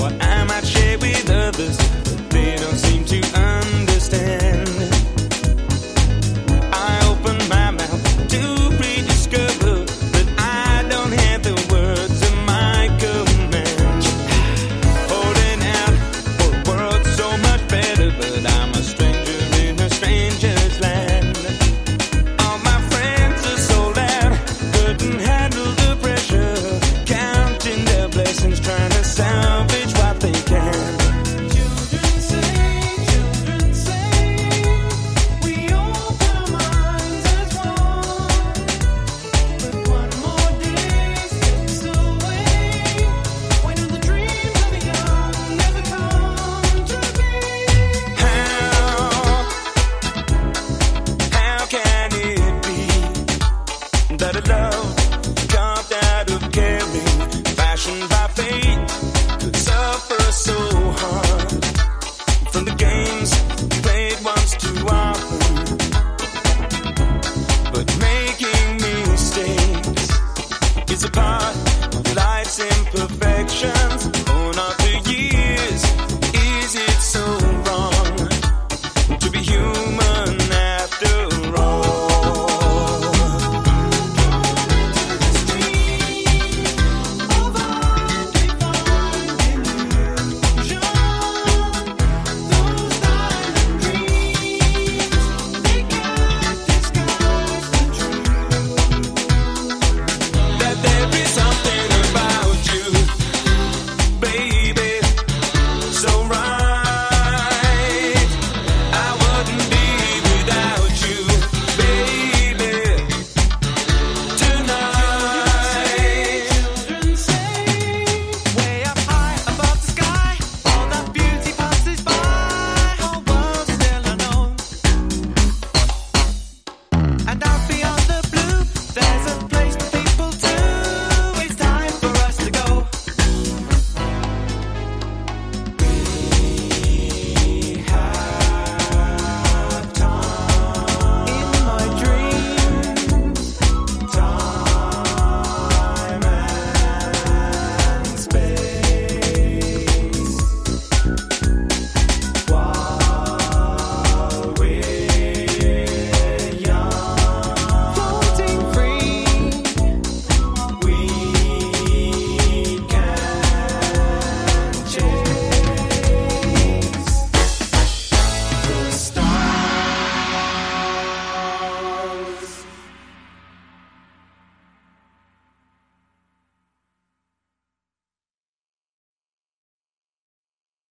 what I might share with others.